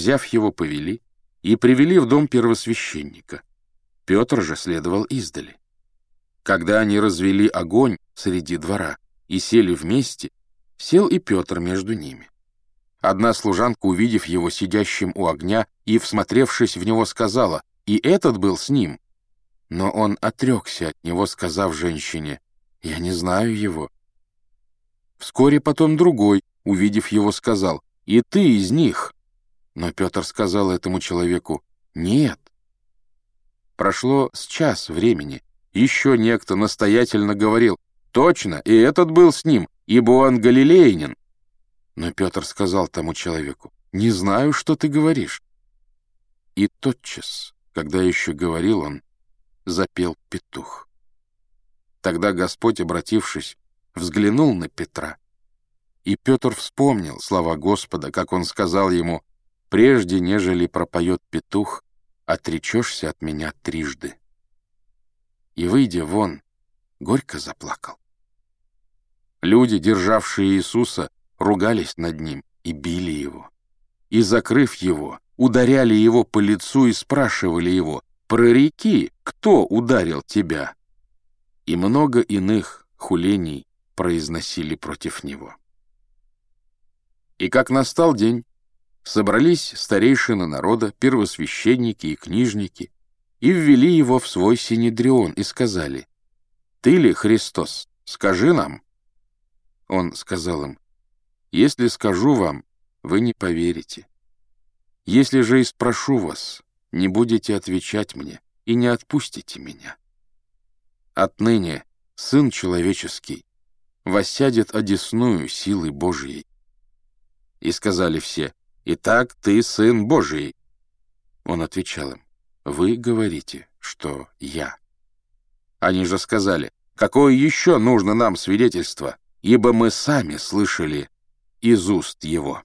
взяв его, повели и привели в дом первосвященника. Петр же следовал издали. Когда они развели огонь среди двора и сели вместе, сел и Петр между ними. Одна служанка, увидев его сидящим у огня и, всмотревшись в него, сказала, «И этот был с ним». Но он отрекся от него, сказав женщине, «Я не знаю его». Вскоре потом другой, увидев его, сказал, «И ты из них». Но Петр сказал этому человеку, «Нет». Прошло с час времени. Еще некто настоятельно говорил, «Точно, и этот был с ним, ибо он галилеянин». Но Петр сказал тому человеку, «Не знаю, что ты говоришь». И тотчас, когда еще говорил он, запел петух. Тогда Господь, обратившись, взглянул на Петра. И Петр вспомнил слова Господа, как он сказал ему, «Прежде, нежели пропоет петух, отречешься от меня трижды». И, выйдя вон, горько заплакал. Люди, державшие Иисуса, ругались над ним и били его. И, закрыв его, ударяли его по лицу и спрашивали его, «Прореки, кто ударил тебя?» И много иных хулений произносили против него. И как настал день, собрались старейшины народа, первосвященники и книжники, и ввели его в свой синедрион и сказали, «Ты ли Христос? Скажи нам». Он сказал им, «Если скажу вам, вы не поверите. Если же и спрошу вас, не будете отвечать мне и не отпустите меня. Отныне Сын Человеческий воссядет одесную силы Божией. И сказали все, «Итак, ты Сын Божий». Он отвечал им, «Вы говорите, что я». Они же сказали, «Какое еще нужно нам свидетельство, ибо мы сами слышали из уст его».